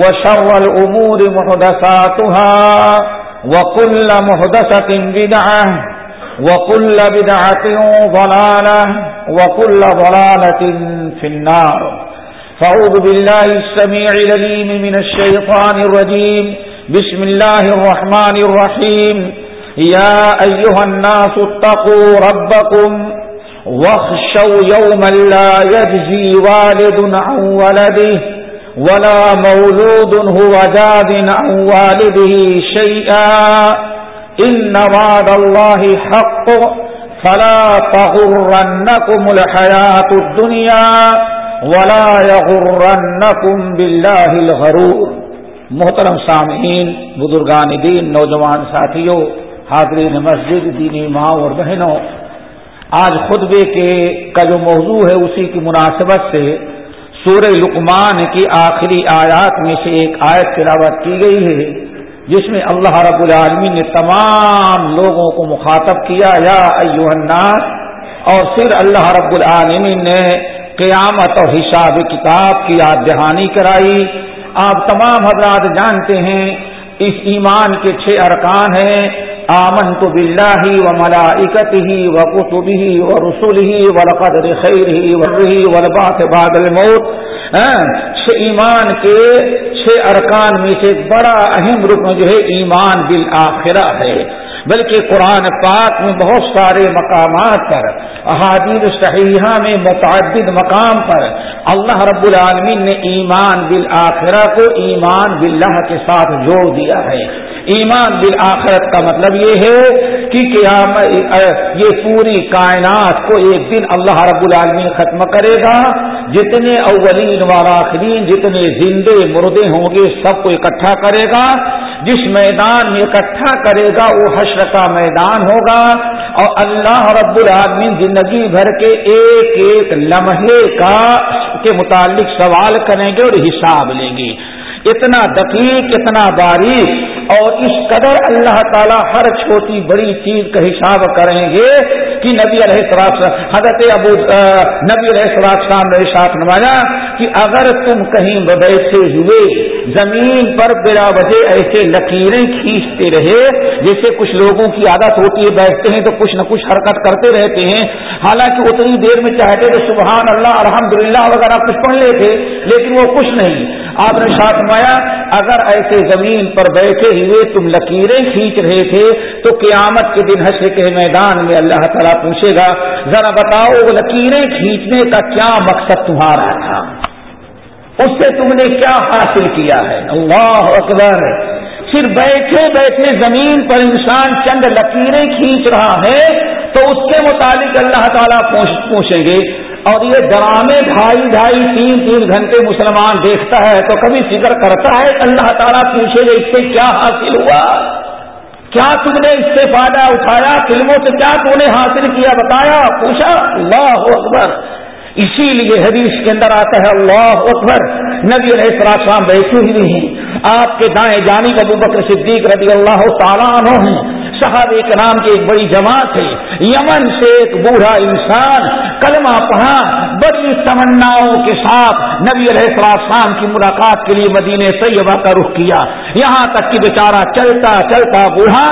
وشر الأمور محدثاتها وكل محدثة بدعة وكل بدعة ضلالة وكل ضلالة في النار. فعوذ بالله السميع لليم من الشيطان الرجيم. بسم الله الرحمن الرحيم. يا أيها الناس اتقوا ربكم واخشوا يوما لا يجزي والد عن ولده. ولا مولود هو جاد عن والده شيئا. إن وعد الله حق. فلا تغرنكم الحياة الدنيا ولا يغرنكم بالله الغرور. محترم سامعین، بزرگان دین، نوجوان ساتھیوں، حاضرین مسجد، دینی ماں اور بہنوں، آج خطبے کے کا جو موضوع ہے اسی کی مناسبت سے سورہ لقمان کی آخری آیات میں سے ایک آیت تلاوت کی گئی ہے، جس میں اللہ رب العالمین نے تمام لوگوں کو مخاطب کیا، یا ایوہ الناس، اور پھر اللہ رب العالمین نے قیامت اور حساب کتاب کی یاد دہانی کرائی۔ آپ تمام حضرات جانتے ہیں، اس ایمان کے چھ ارکان ہیں۔ آمن تو بلّہ و ملائکت ہی و کتب ہی و رسول ہی و رقدر خیر ہی ورحی ولبات بادل موت ہاں، چھ ایمان کے چھ ارکان میں سے ایک بڑا اہم رکن جو ہے ایمان بالآخرہ ہے۔ بلکہ قرآن پاک میں بہت سارے مقامات پر، احادیث صحیحہ میں متعدد مقام پر اللہ رب العالمین نے ایمان بالآخرہ کو ایمان باللہ کے ساتھ جوڑ دیا ہے۔ ایمان بالآخرت کا مطلب یہ ہے کہ یہ پوری کائنات کو ایک دن اللہ رب العالمین ختم کرے گا۔ جتنے اولین واراخرین جتنے زندے مردے ہوں گے، سب کو اکٹھا کرے گا۔ جس میدان میں اکٹھا کرے گا، وہ حشر کا میدان ہوگا۔ اور اللہ رب العالمین زندگی بھر کے ایک ایک لمحے کا کے متعلق سوال کریں گے اور حساب لیں گے۔ اتنا دقیق، اتنا باریک اور اس قدر اللہ تعالیٰ ہر چھوٹی بڑی چیز کا حساب کریں گے کہ نبی علیہ السلام حضرت ابو نبی علیہ السلام نے ساتھ نمایا کہ اگر تم کہیں بیٹھے ہوئے زمین پر بلا وجہ ایسے لکیریں کھینچتے رہے، جیسے کچھ لوگوں کی عادت ہوتی ہے بیٹھتے ہیں تو کچھ نہ کچھ حرکت کرتے رہتے ہیں، حالانکہ اتنی دیر میں چاہتے تو سبحان اللہ الحمد للہ وغیرہ کچھ پڑھ لیتے، لیکن وہ کچھ نہیں۔ آپ نے ساتھ نمایا اگر ایسے زمین پر بیٹھے ہوئے، تم لکیریں کھینچ رہے تھے تو قیامت کے دن حشر کے میدان میں اللہ تعالیٰ پوچھے گا، ذرا بتاؤ وہ لکیریں کھینچنے کا کیا مقصد تمہارا تھا؟ اس سے تم نے کیا حاصل کیا ہے؟ اللہ اکبر۔ صرف بیٹھے بیٹھے زمین پر انسان چند لکیریں کھینچ رہا ہے تو اس کے متعلق اللہ تعالیٰ پوچھیں گے اور یہ ڈرامے ڈھائی ڈھائی تین تین گھنٹے مسلمان دیکھتا ہے تو کبھی فکر کرتا ہے اللہ تعالیٰ پوچھے گا اس سے کیا حاصل ہوا؟ کیا تم نے اس سے فائدہ اٹھایا؟ فلموں سے کیا تم نے حاصل کیا؟ بتایا، پوچھا، اللہ اکبر۔ اسی لیے حدیث کے اندر آتا ہے، اللہ اکبر۔ نبی علیہ السلام بیٹھے ہوئے ہیں۔ آپ کے دائیں جانی ابو بکر صدیق رضی اللہ تعالیٰ عنہ ہیں۔ صحابہ کرام کی ایک بڑی جماعت ہے یمن سے ایک بوڑھا انسان کلمہ پڑھا، بڑی تمناؤں کے ساتھ نبی علیہ السلام کی ملاقات کے لیے مدینے طیبہ کا رخ کیا۔ یہاں تک کہ بیچارہ چلتا چلتا بوڑھا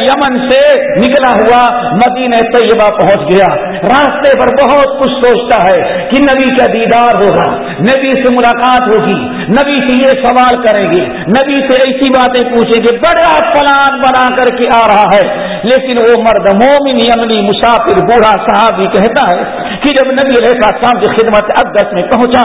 یمن سے نکلا ہوا مدینہ طیبہ پہنچ گیا۔ راستے پر بہت کچھ سوچتا ہے کہ نبی کا دیدار ہوگا، نبی سے ملاقات ہوگی، نبی سے یہ سوال کریں گے، نبی سے ایسی باتیں پوچھیں گے، بڑا پلان بنا کر کے رہا ہے۔ لیکن وہ مرد مومن یمنی مسافر بوڑھا صاحب کہتا ہے کہ جب نبی علیہ السلام کی خدمت اقدس میں پہنچا،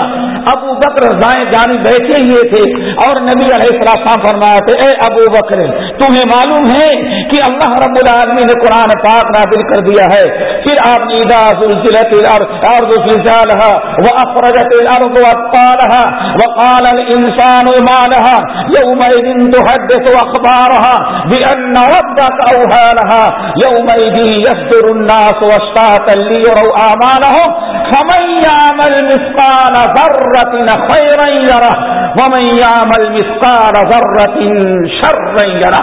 ابو بکر دائیں جانی بیٹھے ہوئے تھے اور نبی علیہ السلام فرمایا تھے، اے ابو بکر تمہیں معلوم ہے کہ اللہ رب العالمین نے قرآن پاک نازل کر دیا ہے۔ پھر آپ نے ادا زلزلت الارض زلزالها واخرجت الارض اثقالها وقال الانسان ما لها، يومئذ تحدث اخبارها بان ربك اوحى لها، يومئذ يصدر الناس واشتاتا ليروا اعمالهم فمن يعمل مثقال ذره خيرا يره، ومن يعمل مثقال ذره شرا يره۔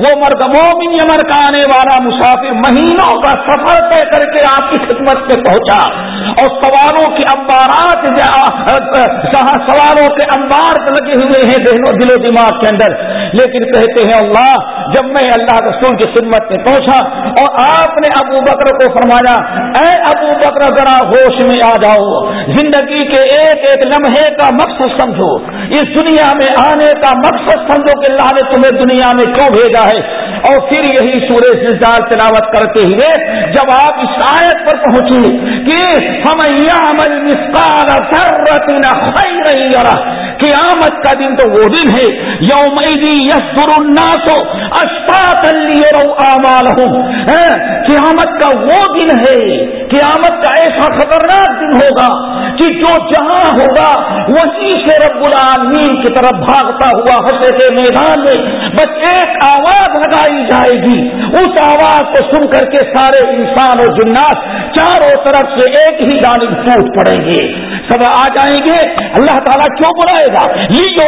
وہ مرد مومن یمن کا آنے والا مسافر مہینوں کا سفر طے کر کے آپ کی خدمت میں پہنچا اور سوالوں کے امبارات سوالوں کے امبار لگے ہوئے ہیں دل و دماغ کے اندر۔ لیکن کہتے ہیں اللہ، جب میں اللہ رسول کی خدمت میں پہنچا اور آپ نے ابو بکر کو فرمایا، اے ابو بکر، ذرا ہوش میں آ جاؤ۔ زندگی کے ایک ایک لمحے کا مقصد سمجھو۔ اس دنیا میں آنے کا مقصد سمجھو کہ اللہ نے تمہیں دنیا میں کیوں بھیجا ہے؟ اور پھر یہی سورج زلزال تلاوت کرتے ہوئے جب آپ اس آیت پر پہنچے کہ ہم عمل مسکار قیامت کا دن تو وہ دن ہے یوم یس الناس اشفاق امال ہوں قیامت کا وہ دن ہے، قیامت کا ایسا خطرناک دن ہوگا کہ جو جہاں ہوگا وہیں سے رب العالمین کی طرف بھاگتا ہوا حسے کے میدان میں بس ایک آواز لگائی جائے گی۔ اس آواز کو سن کر کے سارے انسان اور جنات چاروں طرف سے ایک ہی جانب ٹوٹ پڑیں گے۔ سب آ جائیں گے۔ اللہ تعالیٰ کیوں بلائے؟ گا۔ یہ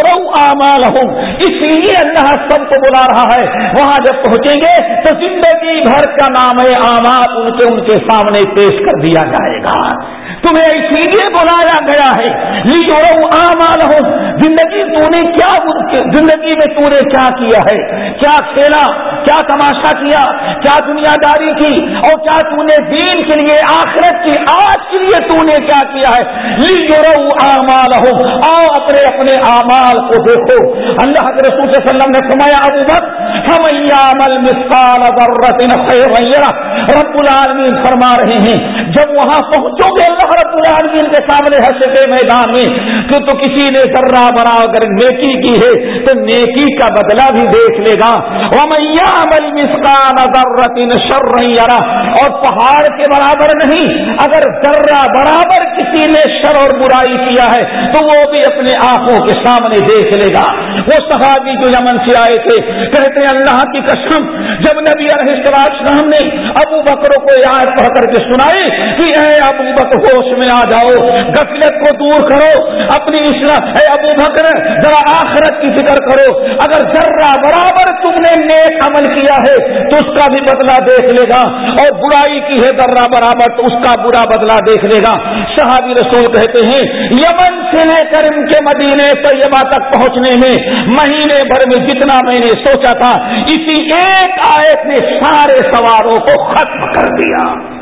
ہوں اس لیے اللہ سب کو بلا رہا ہے۔ وہاں جب پہنچیں گے تو زندگی بھر کا نام ہے آماد ان کے ان کے سامنے پیش کر دیا جائے گا۔ تمہیں اسی لیے بلایا گیا ہے۔ آمال ہو زندگی تو نے کیا زندگی میں تو نے کیا کیا ہے؟ کیا کھیلا؟ کیا تماشا کیا؟ کیا دنیا داری کی؟ اور کیا تو نے دین کے لیے، آخرت کی آج کے لیے تو نے کیا کیا ہے؟ آمال ہو آؤ اپنے اپنے اعمال کو دیکھو۔ اللہ کے رسول صلی اللہ علیہ وسلم نے سمایا ابو بک ہم عمل مسال رب العالمین فرما رہے ہیں جب وہاں پہنچو گے اللہ رب العالمین کے سامنے حشر میدان میں تو, تو کسی نے ذرہ بنا اگر نیکی کی ہے تو نیکی کا بدلہ بھی دیکھ لے گا۔ عمل مسقال ضرورت شر اور پہاڑ کے برابر نہیں اگر ذرہ برابر کسی نے شر اور برائی کیا ہے تو وہ بھی اپنے آپ آنکھوں کے سامنے دیکھ لے گا۔ وہ صحابی جو یمن سے آئے تھے، کہتے ہیں اللہ کی قسم، جب نبی علیہ السلام نے ابو بکروں کو یاد پڑھ کر کے سنائی کہ اے ابو بکر، ہوش میں آ جاؤ، غفلت کو دور کرو، اپنی اے ابو بکر، ذرا آخرت کی فکر کرو، اگر ذرہ برابر تم نے نیک عمل کیا ہے تو اس کا بھی بدلہ دیکھ لے گا، اور برائی کی ہے ذرہ برابر تو اس کا برا بدلہ دیکھ لے گا۔ صحابی رسول کہتے ہیں، یمن سے لے کر ان کے مدینے طیبہ تک پہنچنے میں مہینے بھر میں جتنا میں نے سوچا تھا، اسی ایک آیت نے سارے سواروں کو ختم کر دیا۔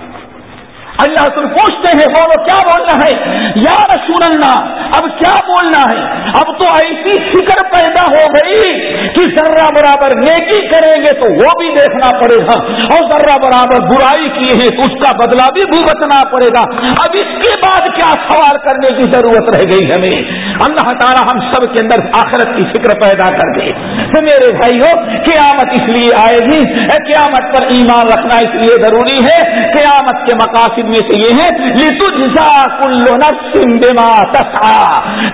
اللہ تم پوچھتے ہیں، بولو، کیا بولنا ہے؟ یا رسول اللہ، اب کیا بولنا ہے؟ اب تو ایسی فکر پیدا ہو گئی کہ ذرہ برابر نیکی کریں گے تو وہ بھی دیکھنا پڑے گا۔ اور ذرہ برابر برائی کی ہے تو اس کا بدلہ بھی بھگتنا پڑے گا۔ اب اس کے بعد کیا سوال کرنے کی ضرورت رہ گئی ہمیں؟ اللہ تعالیٰ ہم سب کے اندر آخرت کی فکر پیدا کر دے۔ تو میرے بھائیوں، قیامت اس لیے آئے گی قیامت پر ایمان رکھنا اس لیے ضروری ہے۔ قیامت کے مقاصد میں سے یہ ہے بما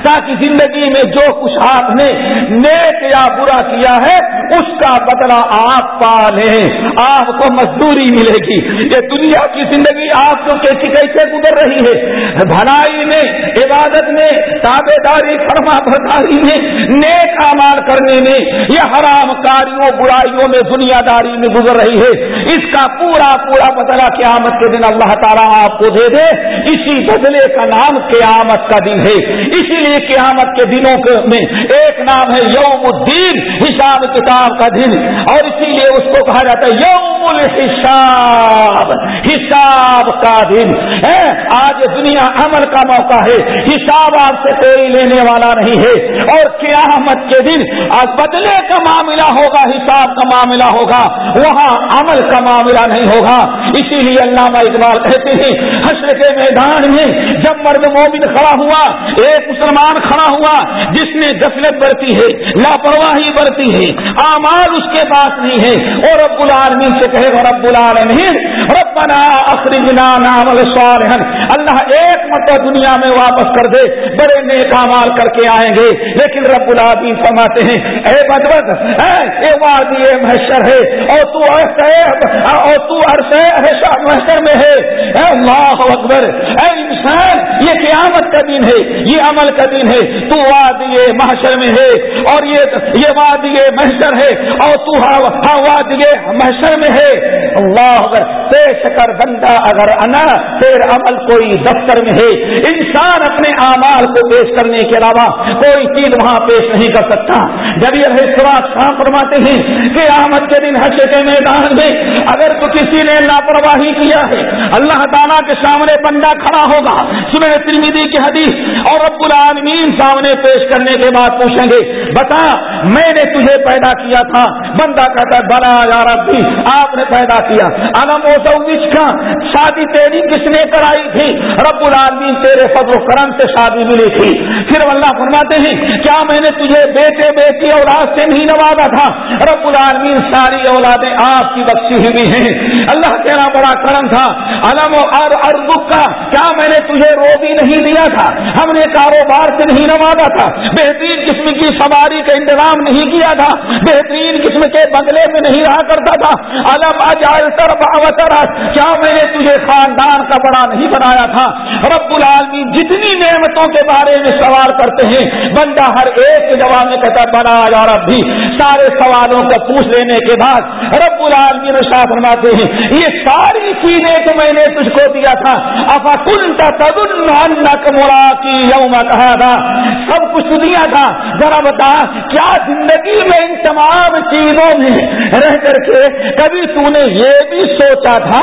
تاکہ زندگی میں جو کچھ آپ نے نیک یا برا کیا ہے، اس کا بدلہ آپ پا لیں۔ آپ کو مزدوری ملے گی یہ دنیا کی زندگی آپ کو کیسی کیسے گزر رہی ہے۔ بھلائی میں، عبادت میں، تابے داری فرما برداری میں، نیک امال کرنے میں یہ حرام کاریوں، برائیوں میں دنیا داری میں گزر رہی ہے۔ اس کا پورا پورا بدلا قیامت کے دن اللہ تعالیٰ آپ کو دے دے۔ اسی بدلے کا نام قیامت کا دن ہے۔ اسی لیے قیامت کے دنوں میں ایک نام ہے یوم الدین، حساب کتاب کا دن۔ اور اسی لیے اس کو کہا جاتا ہے یوم الحساب، حساب کا دن۔ ہے آج دنیا عمل کا موقع ہے۔ حساب آپ سے کوئی لینے والا نہیں ہے اور قیامت کے دن بدلے کا معاملہ ہوگا، حساب کا معاملہ ہوگا، وہاں عمل کا معاملہ نہیں ہوگا۔ اسی لیے علامہ اقبال کہتے ہیں، حشر کے میدان میں جب مرد مومن کھڑا ہوا، ایک مسلمان کھڑا ہوا، جس نے دفلت برتی ہے، لاپرواہی برتی ہے آمال اس کے پاس نہیں ہے اور رب العالمین سے کہے گا، رب العالمین، ربنا اخرجنا نعمل صالحا۔ اللہ ایک مرتبہ دنیا میں واپس کر دے، بڑے نیک مال کر کے آئیں گے۔ لیکن رب العالمین فرماتے ہیں، اے بدبد اے وادی محشر ہے، اور تو اور تو محشر میں ہے۔ اے اللہ اکبر، اے انسان، یہ قیامت کا دن ہے، یہ عمل کا دن ہے۔ تو وادی محشر میں ہے، اور یہ یہ وادی محشر ہے، اور تو وادی محشر میں ہے۔ اللہ اکبر پیش کر بندہ اگر انا، پھر عمل کوئی دفتر میں ہے۔ انسان اپنے اعمال کو پیش کرنے کرنے کے علاوہ کوئی چیز وہاں پیش نہیں کر سکتا۔ جب یہ سواد کام فرماتے ہیں کہ آمد کے دن حشر کے میدان میں اگر تو کسی نے لاپرواہی کیا ہے، اللہ تعالیٰ کے سامنے بندہ کھڑا ہوگا۔ سنر ترمیدی کی حدیث، اور رب العالمین سامنے پیش کرنے کے بعد پوچھیں گے، بتا، میں نے تجھے پیدا کیا تھا۔ بندہ کہتا ہے، بلا یار بھی آپ نے پیدا کیا۔ علم و کا شادی تیری کس نے کرائی تھی؟ رب العالمین تیرے فضل و کرم سے شادی ملی تھی۔ پھر اللہ فرماتے ہیں، کیا میں نے تجھے بیٹے بیٹی اولاد سے نہیں نوازا تھا؟ رب العالمین ساری اولادیں آپ کی بخشی ہوئی ہیں. اللہ تیرا بڑا کرم تھا، علم اور اربک کا، کیا میں نے تجھے رو بھی نہیں دیا تھا؟ ہم نے کاروبار سے نہیں نوازا تھا۔ بہترین قسم کی سواری کا انتظام نہیں کیا تھا۔ بہترین قسم کے بگلے میں نہیں رہا کرتا تھا۔ علم اجال سر باوتر کیا میں نے تجھے خاندان کا بڑا نہیں بنایا تھا؟ رب العالمین جتنی نعمتوں کے بارے میں سوال کرتے ہیں۔ بندہ ہر ایک کے جواب میں کہتا بڑا یار بھی جی، سارے سوالوں کو پوچھ لینے کے بعد رب العالمین شاہ فرماتے ہیں، یہ ساری چیزیں تو میں نے تجھ کو دیا تھا۔ افا کی یوم کہا تھا سب کچھ دیا تھا۔ ذرا بتا، کیا زندگی میں ان تمام چیزوں میں رہ کر کے کبھی تو نے یہ بھی سوچا تھا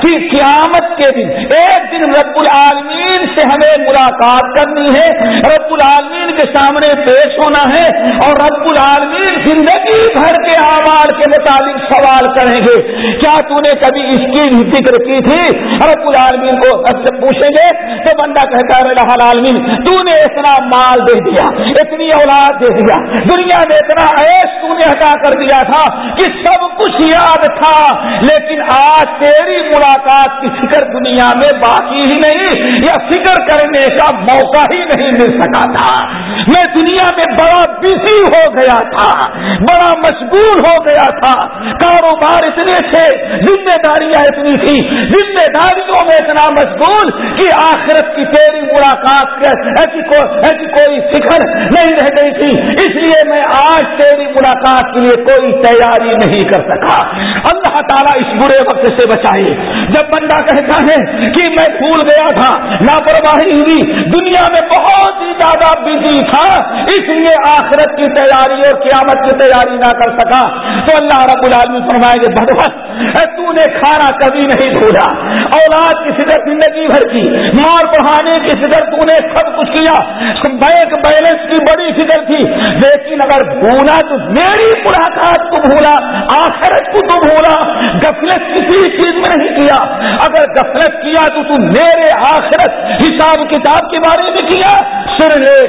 کہ قیامت کے دن، ایک دن رب العالمین سے ہمیں ملاقات کرنی ہے۔ رب العالمین کے سامنے پیش ہونا ہے اور رب العالمین زندگی بھر کے آواز کے مطابق سوال کریں گے۔ کیا تو نے کبھی اس کی ذکر کی تھی؟ رب العالمین کو پوچھیں گے تو بندہ کہتا ہے العالمین، تو نے اتنا مال دے دیا، اتنی اولاد دے دیا، دنیا میں اتنا ایش تو نے ہٹا کر دیا تھا کہ سب کچھ یاد تھا۔ لیکن آج تیری ملاقات کی فکر دنیا میں باقی ہی نہیں، یا فکر کرنے کا موقع ہی نہیں مل سکا تھا۔ میں دنیا میں بڑا بزی ہو گیا تھا بڑا مشغول ہو گیا تھا۔ کاروبار اتنے تھے ذمہ داریاں اتنی تھی ذمہ داریوں میں اتنا مشغول کہ آخرت کی تیری ملاقات ایسی کو, ایسی کوئی فکر نہیں رہ گئی تھی۔ اس لیے میں آج تیری ملاقات کے لیے کوئی تیاری نہیں کر سکا۔ اللہ تعالیٰ اس برے وقت سے بچائے۔ جب بندہ کہتا ہے کہ میں بھول گیا تھا لاپرواہی ہوئی۔ دنیا میں بہت ہی زیادہ بزی تھا، اس لیے آخرت کی تیاری اور قیامت کی تیاری نہ کر سکا۔ تو اللہ رب العالمین فرمائے گے، بھگوان تو نے کھانا کبھی نہیں بھولا۔ اولاد کی فکر زندگی بھر کی، مار پڑھانے کی فکر تو نے سب کچھ کیا۔ بینک بیلنس کی بڑی فکر تھی، لیکن اگر بھولا تو میری ملاقات کو بھولا، آخرت کو تو بھولا۔ گفلت کسی چیز میں نہیں کیا۔ اگر گفلت کیا تو تو میرے آخرت حساب کتاب کے بارے میں کیا؟ سن لے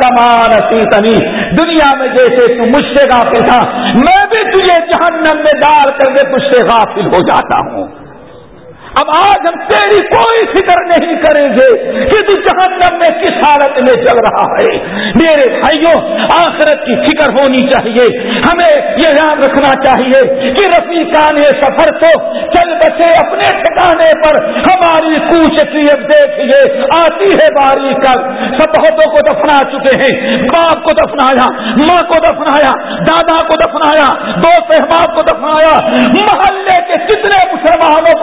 کمان سیتنی دنیا میں جیسے تو مجھ سے غافل تھا، میں بھی تجھے جہنم میں ڈال کر کے تجھ سے غافل ہو جاتا ہوں۔ اب آج ہم تیری کوئی فکر نہیں کریں گے کہ تو جہنم میں کس حالت میں چل رہا ہے۔ میرے بھائیوں آخرت کی فکر ہونی چاہیے۔ ہمیں یہ یاد رکھنا چاہیے کہ رفیقان سفر تو چل بچے اپنے ٹھکانے پر۔ ہماری کوچ اب دیکھیے آتی ہے باری کل۔ سب کو دفنا چکے ہیں، باپ کو دفنایا، ماں کو دفنایا، دادا کو دفنایا دوست احباب کو دفنایا۔ محلے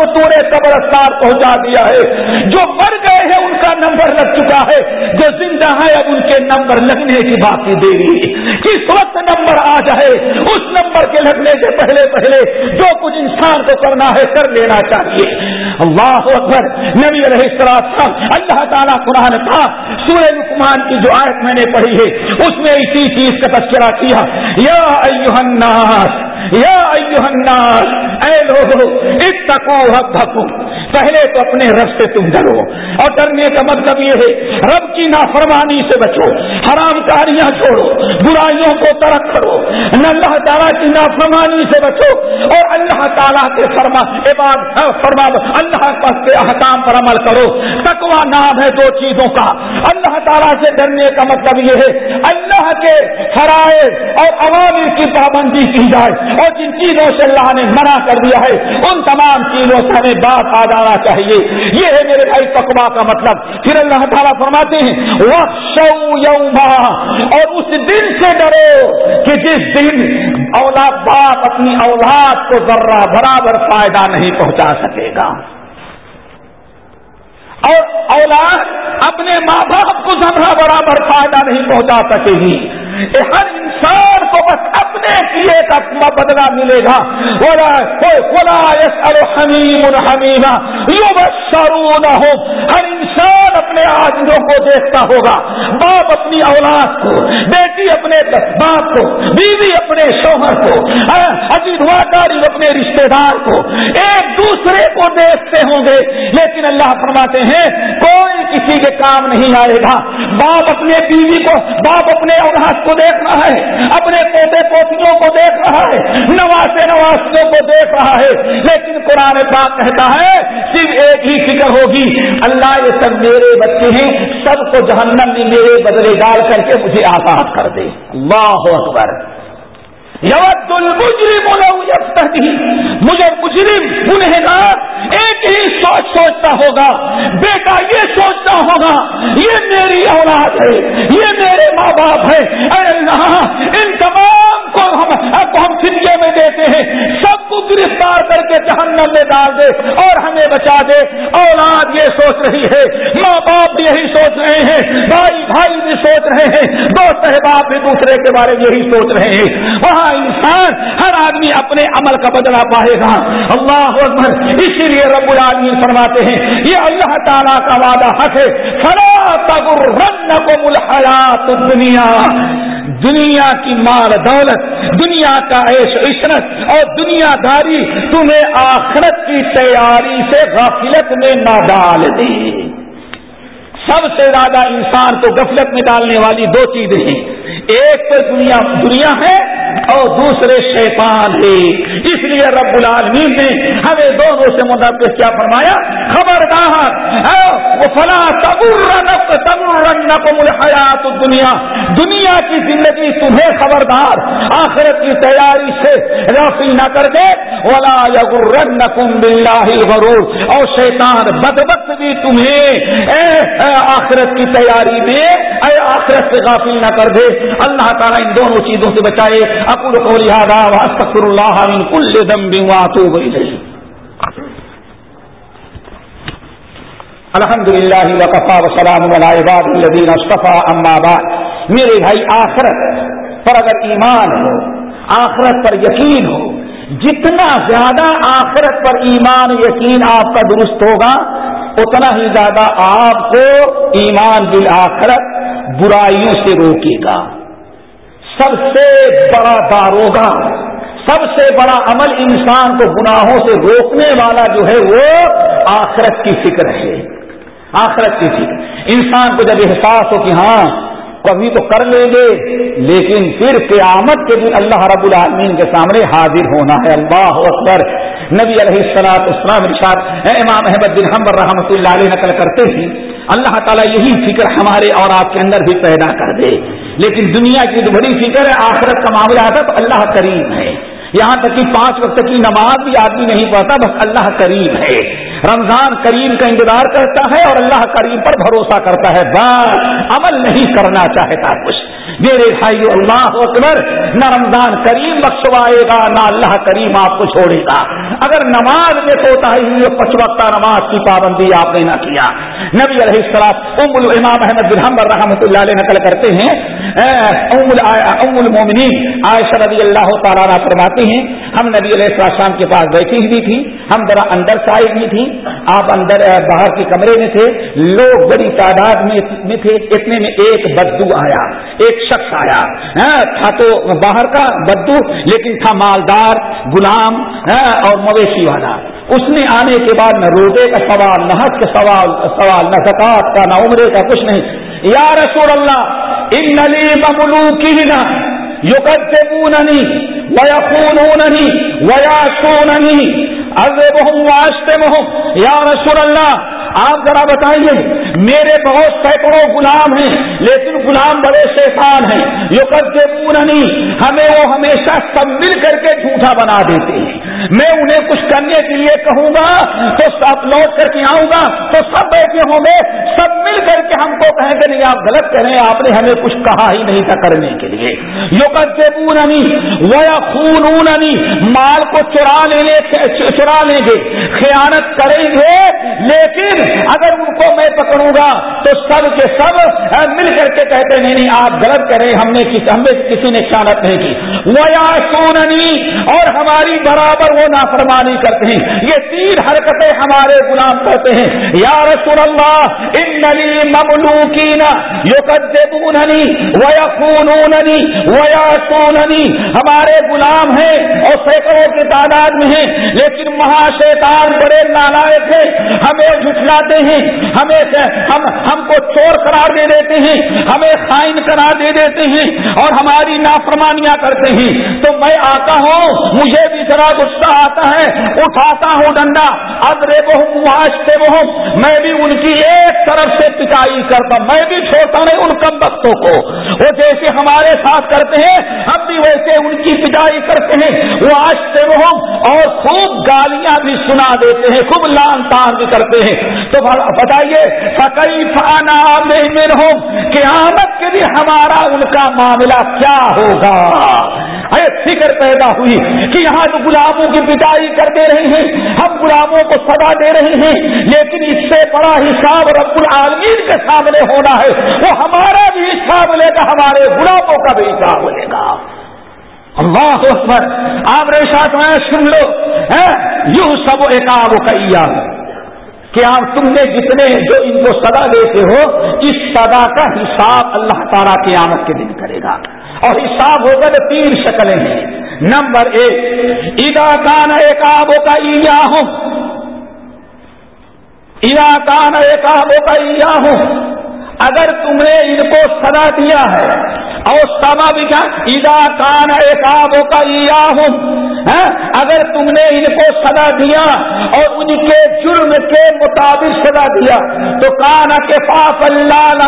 مسلمانوں کو تورے قبرستان پہنچا دیا ہے۔ جو مر گئے ہیں، ان کا نمبر لگ چکا ہے۔ جو زندہ ہے اب ان کے نمبر لگنے کی باقی دیری کس وقت نمبر آ جائے؟ اس نمبر کے لگنے سے پہلے پہلے جو کچھ انسان کو کرنا ہے، کر لینا چاہیے۔ اللہ اکبر، نبی علیہ السلام، اللہ تعالیٰ قرآن تھا سورہ لکمان کی جو آیت میں نے پڑھی ہے، اس میں اسی چیز کا تذکرہ کیا۔ یا الناس یا الناس، اے لوگو اتقو ربکم۔ پہلے تو اپنے رب سے تم ڈرو۔ اور ڈرنے کا مطلب یہ ہے، رب کی نافرمانی سے بچو، حرام کاریاں چھوڑو، برائیوں کو ترک کرو۔ اللہ تعالیٰ کی نافرمانی سے بچو، اور اللہ تعالیٰ کے فرما ہاں، فرما اللہ کے احکام پر عمل کرو۔ تکوا نام ہے دو چیزوں کا۔ اللہ تعالیٰ سے ڈرنے کا مطلب یہ ہے، اللہ کے فرائض اور عوامر کی پابندی کی جائے۔ اور جن چیزوں سے اللہ نے منع کر دیا ہے، ان تمام چیزوں سے ہمیں بات آ جانا چاہیے۔ یہ ہے میرے بھائی تقوا کا مطلب۔ پھر اللہ تعالیٰ فرماتے ہیں یوما اور اس دن سے ڈرو کہ جس دن اولاد باپ اپنی اولاد کو ذرہ برابر فائدہ نہیں پہنچا سکے گا۔ اور اولاد اپنے ماں باپ کو ذرہ برابر فائدہ نہیں پہنچا سکے گی۔ ہر انسان کو بس اپنے کیے کا بدلا ملے گا۔ ہو ہر انسان اپنے آدمیوں کو دیکھتا ہوگا۔ باپ اپنی اولاد کو، بیٹی اپنے باپ کو، بیوی اپنے شوہر کو ہاں، ادھواری اپنے رشتے دار کو۔ ایک دوسرے کو دیکھتے ہوں گے۔ لیکن اللہ فرماتے ہیں، کوئی کسی کے کام نہیں آئے گا۔ باپ اپنے بیوی کو، باپ اپنے اولاد کو دیکھ رہا ہے اپنے پوتے پوتیوں کو دیکھ رہا ہے، نواسے نواسوں کو دیکھ رہا ہے، لیکن قرآن پاک کہتا ہے صرف ایک ہی فکر ہوگی، اللہ یہ سب میرے بچے ہیں، سب کو جہنم میں میرے بدلے ڈال کر کے مجھے آزاد کر دے۔ اللہ اکبر۔ یود المجرم مجھے مجرم، گنہگار، ایک ہی سوچ سوچتا ہوگا۔ بیٹا یہ سوچتا ہوگا، یہ میری اولاد ہے، یہ میرے ماں باپ ہے اے اللہ، ان تمام کو ہم اب ہم فریے میں دیتے ہیں۔ سب کو گرفتار کر کے جہنم میں ڈال دے اور ہمیں بچا دے۔ اولاد یہ سوچ رہی ہے۔ ماں باپ بھی یہی سوچ رہے ہیں۔ بھائی بھائی بھی سوچ رہے ہیں۔ دوست احباب بھی دوسرے کے بارے میں یہی سوچ رہے ہیں۔ وہاں انسان ہر آدمی اپنے عمل کا بدلا پائے گا۔ اللہ اکبر۔ اسی لیے رب العالمین فرماتے ہیں، یہ اللہ تعالیٰ کا وعدہ حق ہے۔ فلا تغرنکم الحیات الدنیا دنیا کی مال دولت، دنیا کا عیش عشرت اور دنیا داری تمہیں آخرت کی تیاری سے غفلت میں نہ ڈال دے۔ سب سے زیادہ انسان کو غفلت میں ڈالنے والی دو چیزیں ہیں۔ ایک تو دنیا دنیا ہے اور دوسرے شیطان ہے اس لیے رب العالمین نے ہمیں دونوں سے مدد کیا فرمایا، خبردار ہاں، وہ فلاں حیات دنیا دنیا کی زندگی تمہیں خبردار، آخرت کی تیاری سے رفی نہ کر دے۔ ولا یغرن کم بلّہ اور شیطان بدبت بھی تمہیں اے، آخرت کی تیاری میں، اے، آخرت سے غافل نہ کر دے۔ اللہ تعالیٰ ان دونوں چیزوں سے بچائے۔ اکول کو لہٰذا واسطر اللہ من کل ذنب واتوب الیہ الحمد للہ وقفا وسلام عباد الذین اصطفى اما بعد. میرے بھائی، آخرت پر اگر ایمان ہو، آخرت پر یقین ہو، جتنا زیادہ آخرت پر ایمان یقین آپ کا درست ہوگا، اتنا ہی زیادہ آپ کو ایمان بالآخرت برائیوں سے روکے گا۔ سب سے بڑا داروگا سب سے بڑا عمل انسان کو گناہوں سے روکنے والا جو ہے وہ آخرت کی فکر ہے۔ آخرت کی فکر۔ انسان کو جب احساس ہو کہ ہاں کبھی تو کر لیں گے، لیکن پھر قیامت کے دن اللہ رب العالمین کے سامنے حاضر ہونا ہے۔ اللہ اکبر۔ نبی علیہ السلاط اسلام رشاد امام احمد بن حمبر رحمۃ اللہ علیہ نقل کرتے ہیں اللہ تعالیٰ یہی فکر ہمارے اور آپ کے اندر بھی پیدا کر دے۔ لیکن دنیا کی تو بڑی فکر ہے، آخرت کا معاملہ ہے، تو اللہ کریم ہے۔ یہاں تک کہ پانچ وقت کی نماز بھی آدمی نہیں پڑھتا، بس اللہ کریم ہے۔ رمضان کریم کا انتظار کرتا ہے اور اللہ کریم پر بھروسہ کرتا ہے۔ بس عمل نہیں کرنا چاہتا کچھ۔ میرے بھائی اللہ اکبر، نہ رمضان کریم بخشوائے گا، نہ اللہ کریم آپ کو چھوڑے گا۔ اگر نماز میں سوتا ہی پچ نماز کی پابندی آپ نے نہ کیا۔ نبی علیہ السلام، ام الامام احمد بن رحمۃ اللہ علیہ نقل کرتے ہیں ام المومنین، عائشہ رضی اللہ تعالیٰ فرماتے ہیں، ہم نبی علیہ السلام کے پاس بیٹھی ہوئی تھی، ہم ذرا اندر سے آئی ہوئی تھی آپ اندر باہر کے کمرے میں تھے، لوگ بڑی تعداد میں تھے، اتنے میں ایک بدو آیا، ایک شخص آیا تھا تو باہر کا بدو، لیکن تھا مالدار، غلام اور مویشی والا۔ اس نے آنے کے بعد نہ روزے کا سوال، نہ حج کا سوال سوال، نہ زکات کا، نہ عمرے کا، کچھ نہیں۔ یا رسول اللہ ان نلی بملو کی نہ یو ویا خونونی ویا سوننی بہم یا رسول اللہ آپ ذرا بتائیے، میرے بہت سینکڑوں غلام ہیں، لیکن غلام بڑے شیطان ہیں. جو کرتے پورنی ہمیں وہ ہمیشہ سب مل کر کے جھوٹا بنا دیتے ہیں۔ میں انہیں کچھ کرنے کے لیے کہوں گا، تو سب لوٹ کر کے آؤں گا، تو سب بیٹھے ہوں گے، سب مل کر کے ہم کو کہیں گے، نہیں، آپ غلط کریں آپ نے ہمیں کچھ کہا ہی نہیں تھا کرنے کے لیے۔ یو کرتے خون مال کو چرا لیں چرا لیں گے، خیانت کریں گے، لیکن اگر ان کو میں پکڑوں گا، تو سب کے سب مل کر کے کہتے نہیں نہیں، آپ غلط کریں ہم نے ہم نے کسی نے خیالت نہیں کی۔ وہ یا سوننی اور ہماری برابر وہ نافرمانی کرتے ہیں۔ یہ تین حرکتیں ہمارے غلام کرتے ہیں۔ یا رسول اللہ ان نلی مملو کی نا ہمارے غلام ہیں اور سینکڑوں کی تعداد میں ہیں، لیکن مہا شیطان بڑے نالائق ہیں۔ ہمیں جھٹلا ہیں، ہمیں ہم ہم کو چور قرار دے دیتے ہیں، ہمیں خائن قرار دے دیتے ہیں اور ہماری نافرمانیاں کرتے ہیں۔ تو میں آتا ہوں، مجھے بھی ذرا کچھ غصہ آتا ہے، اٹھاتا ہوں ڈنڈا اب رے بہت وہ میں بھی ان کی ایک طرف سے پٹائی کرتا، میں بھی چھوڑتا نہیں ان کم بختوں کو۔ وہ جیسے ہمارے ساتھ کرتے ہیں، ہم بھی ویسے ان کی پٹائی کرتے ہیں۔ وہ آج سے وہ اور خوب گالیاں بھی سنا دیتے ہیں، خوب لان تان بھی کرتے ہیں۔ تو بتائیے فقی فانا میں ہوں قیامت کے لیے ہمارا ان کا معاملہ کیا ہوگا؟ فکر پیدا ہوئی کہ یہاں تو غلاموں کی پٹائی کر دے رہے ہیں، ہم غلاموں کو سزا دے رہے ہیں، لیکن اس سے بڑا حساب رب العالمین کے سامنے ہونا ہے۔ وہ ہمارا بھی حساب لے گا، ہمارے غلاموں کا بھی حساب لے گا۔ اللہ اکبر۔ آپ رے ساتھ میں سن لو یوں سب ایک کیا۔ کہ آپ تم نے جتنے جو ان کو سدا دیتے ہو، اس سدا کا حساب اللہ تعالیٰ کی آمد کے دن کرے گا۔ اور حساب ہوگا تو تین شکلیں ہیں۔ نمبر ایک ادا کان ایک کا ایا ہوں ادا کان ایک آبوں کا ایا ہوں اگر تم نے ان کو سدا دیا ہے اور سما بھی کیا؟ ادا کان ایک کا ہوں اگر تم نے ان کو سزا دیا اور ان کے جرم کے مطابق سزا دیا، تو کانا کے پاس اللہ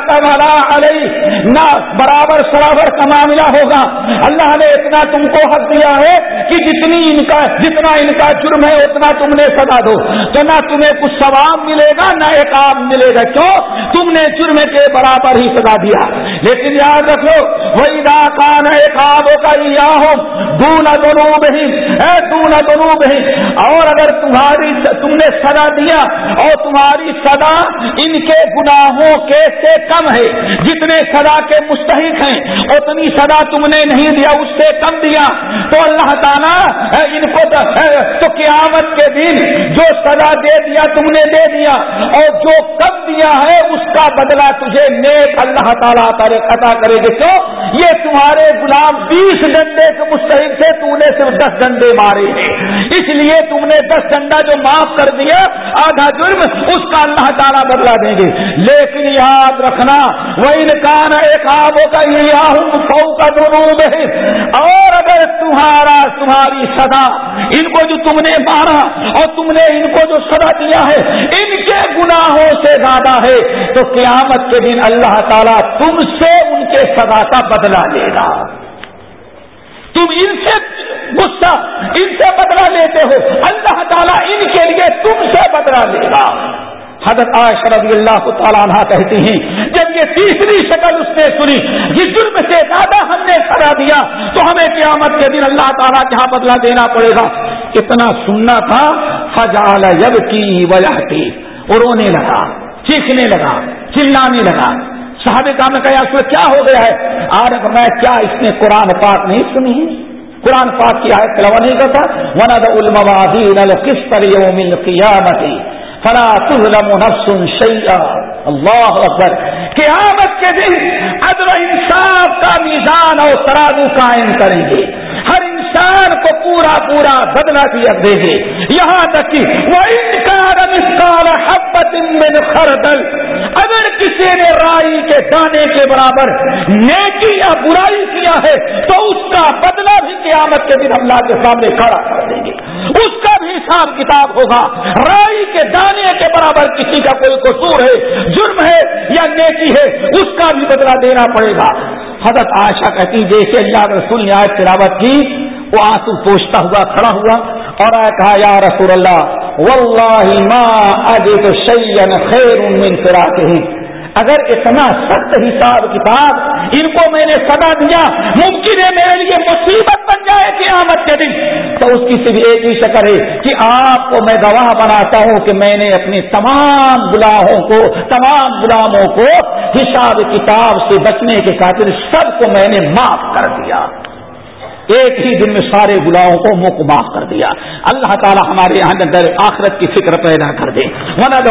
علیہ۔ نہ برابر سرابر کا معاملہ ہوگا۔ اللہ نے اتنا تم کو حق دیا ہے کہ جتنی ان کا جتنا ان کا جرم ہے، اتنا تم نے سزا دو۔ تو نہ تمہیں کچھ ثواب ملے گا، نہ ایک آم ملے گا۔ کیوں؟ تم نے جرم کے برابر ہی سزا دیا۔ لیکن یاد رکھو وہی دا کان ایک آب کا یہ ہو دونوں دونوں ہی اور اگر تمہاری تم نے سدا دیا، اور تمہاری سدا ان کے گناہوں کے سے کم ہے۔ جتنے سدا کے مستحق ہیں، اتنی سدا تم نے نہیں دیا، اس سے کم دیا۔ تو اللہ تعالیٰ ان کو تو قیامت کے دن جو سدا دے دیا تم نے دے دیا اور جو کم دیا ہے اس کا بدلہ تجھے نیک اللہ تعالیٰ عطا کرے گے کیوں؟ یہ تمہارے غلام بیس ڈنڈے کے مستحق سے تو نے صرف دس ڈنڈے مارے ہیں۔ اس لیے تم نے دس ڈنڈا جو معاف کر دیا، آدھا جرم اس کا اللہ تعالیٰ بدلا دیں گے لیکن یاد رکھنا وہ انکان ایک آبوں کا سو کا دونوں اور اگر تمہارا تمہاری سدا ان کو جو تم نے مارا اور تم نے ان کو جو سزا دیا ہے، ان کے گناہوں سے زیادہ ہے۔ تو قیامت کے دن اللہ تعالیٰ تم سے ان کے سزا کا بدلہ لے گا۔ تم ان سے غصہ، ان سے بدلہ لیتے ہو۔ اللہ تعالیٰ ان کے لیے تم سے بدلہ لے گا۔ حضرت عائشہ رضی اللہ تعالیٰ عنہ کہتی ہیں، جب یہ تیسری شکل اس نے سنی، جس جرم سے زیادہ ہم نے سزا دیا، تو ہمیں قیامت کے دن اللہ تعالیٰ جہاں بدلا دینا پڑے گا۔ اتنا سننا تھا فجال جب کی وجہ کی رونے لگا، چیخنے لگا، چلانے لگا۔ صحابہ کا میں کہا اس کیا ہو گیا ہے؟ آج میں کیا اس نے قرآن پاک نہیں سنی ہے؟ قرآن پاک کی آیت تلوا نہیں کرتا۔ وناد الموادین کس طرح من قیامتی فلا تظلم نفس شیئا. اللہ اکبر. قیامت کے دن عدل انصاف کا میزان اور ترازو قائم کریں گے. ہر انسان کو پورا پورا بدلا دیا دیں گے. یہاں تک کہ وہ انکار حبت من خردل. اگر کسی نے رائی کے دانے کے برابر نیکی یا برائی کیا ہے، تو اس کا بدلہ بھی قیامت کے دن اللہ کے سامنے کھڑا کر دیں گے. اس کا بھی حساب کتاب ہوگا۔ رائی کے دانے کے برابر کسی کا کوئی قصور ہے، جرم ہے یا نیکی ہے، اس کا بھی بدلہ دینا پڑے گا۔ حضرت عائشہ کہتی جیسے اللہ رسول نے آج تلاوت کی، وہ آنسو پوچھتا ہوا، کھڑا ہوا اور آیا کہا، یا رسول اللہ، واللہ ما اجد شیئن خیر من فراقہ اگر اتنا سخت حساب کتاب ان کو میں نے سدا دیا، ممکن ہے میرے لیے مصیبت بن جائے قیامت کے دن۔ تو اس کی صرف ایک ہی شکر ہے کہ آپ کو میں گواہ بناتا ہوں کہ میں نے اپنے تمام گلاہوں کو، تمام غلاموں کو حساب کتاب سے بچنے کے خاطر سب کو میں نے معاف کر دیا۔ ایک ہی دن میں سارے گلاؤں کو منہ کو معاف کر دیا۔ اللہ تعالیٰ ہمارے یہاں اندر آخرت کی فکر پیدا کر دے۔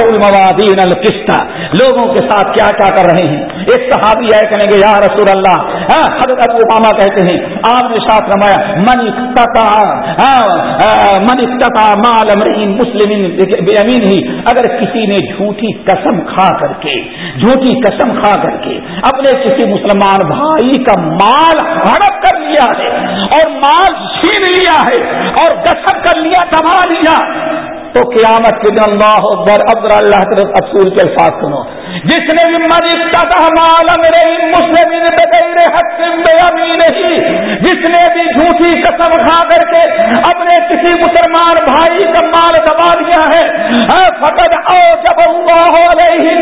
الموادین القسط۔ لوگوں کے ساتھ کیا کیا کر رہے ہیں؟ ایک صحابی ہے کہیں گے یا رسول اللہ ہاں، حضرت اوباما کہتے ہیں آپ نے ساتھ رمایا من ہاں، من مال امرین مسلم امین ہی اگر کسی نے جھوٹی قسم کھا کر کے جھوٹی قسم کھا کر کے اپنے کسی مسلمان بھائی کا مال ہڑپ کر لیا ہے اور مال چھین لیا ہے اور دستخط کر لیا دبا لیا۔ تو قیامت کے دن اللہ اکبر ابر اللہ طرف اصول کے الفاظ سنو۔ جس نے بھی مریض کا مالم رہی مسلم نہیں جس نے بھی جھوٹی قسم کھا کر کے اپنے کسی مسلمان بھائی کا مال دبا دیا ہے فقد او جب اللہ علیہ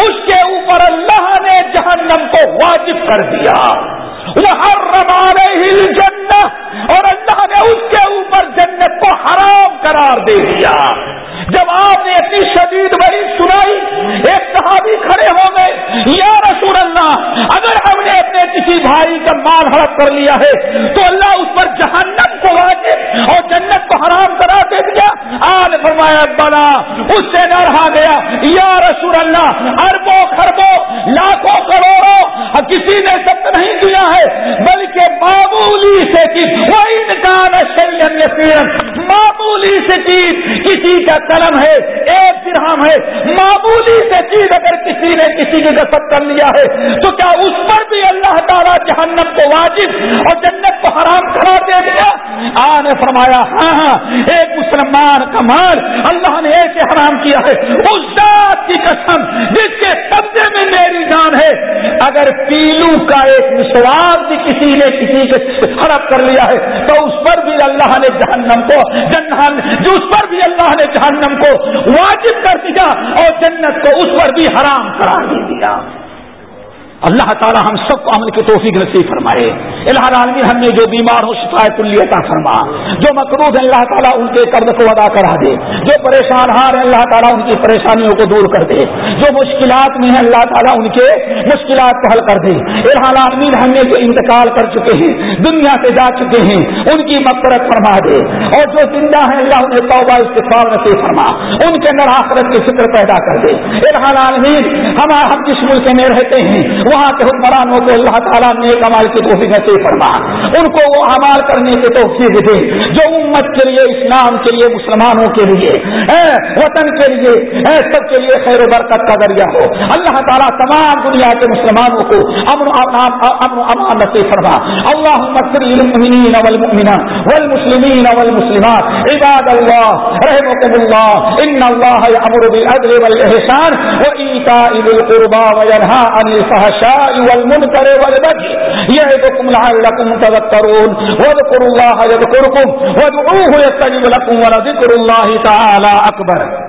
اس کے اوپر اللہ نے جہنم کو واجب کر دیا۔ ہر رمانے ہی جنت اور اللہ نے اس کے اوپر جنت کو حرام قرار دے دیا۔ جب آپ نے اتنی شدید بڑی سنائی، ایک صحابی کھڑے ہو گئے، یا رسول اللہ، اگر ہم نے اپنے کسی بھائی کا مال ہڑپ کر لیا ہے، تو اللہ اس پر جہنم کو واجب اور جنت کو حرام کرا دے دیا۔ آج فرمایا بنا اس سے نہ رہا گیا۔ یا رسول اللہ، اربوں خربوں لاکھوں کروڑوں، کسی نے سب نہیں کیا ہے۔ بلکہ معمولی سے وہ انکان شیئن معمولی سے چیز کسی کا قلم ہے، ایک درہم ہے۔ معمولی سے چیز اگر کسی نے کسی کی دست کر لیا ہے، تو کیا اس پر بھی اللہ تعالیٰ جہنم کو واجب اور جنت کو حرام قرار دے دیا؟ آ نے فرمایا ہاں ہاں ایک مسلمان کا مال اللہ نے ایسے حرام کیا ہے۔ اس ذات کی قسم جس کے قبضے میں میری ہے، اگر پیلو کا ایک مسواس بھی کسی نے کسی کے ہڑپ کر لیا ہے، تو اس پر بھی اللہ نے جہنم کو جنہن جو اس پر بھی اللہ نے جہنم کو واجب کر دیا اور جنت کو اس پر بھی حرام قرار دے دیا۔ اللہ تعالی ہم سب کو عمل کی توفیق نصیب فرمائے۔ الہ عالمی ہم نے جو بیمار ہو شفایت کلیتا فرما۔ جو مقروض ہے اللہ تعالیٰ ان کے قرض کو ادا کرا دے۔ جو پریشان ہار ہیں، اللہ تعالیٰ ان کی پریشانیوں کو دور کر دے۔ جو مشکلات میں ہیں، اللہ تعالیٰ ان کے مشکلات کو حل کر دے۔ الہ عالمین ہم نے جو انتقال کر چکے ہیں، دنیا سے جا چکے ہیں، ان کی مقرت فرما دے۔ اور جو زندہ ہیں، اللہ انہیں توبہ استفال نصیب فرما۔ ان کے اندر آخرت کی فکر پیدا کر دے۔ الہ عالمین ہم ہم جس ملک میں رہتے ہیں وہاں کے حکمرانوں کو اللہ تعالیٰ نے کمال کی توفیق نصیب فرما۔ ان کو وہ امال کرنے کی توفیق دے جو امت کے لیے، اسلام کے لیے، مسلمانوں کے لیے۔ وطن کے لیے سب کے لیے خیر و برکت کا ذریعہ ہو۔ اللہ تعالیٰ تمام دنیا کے مسلمانوں کو امن امن امان نصیب فرما۔ اللہ المؤمنین والمؤمنات والمسلمین والمسلمات. عباد اللہ رحمكم اللہ، ان اللہ یامر بالعدل والاحسان وایتاء ذی القربى وینھا عن الفحشاء والمنکر والبغي يعظكم لعلكم تذكرون واذكروا الله يذكركم وادعوه يستجب لكم ولذكر الله تعالى أكبر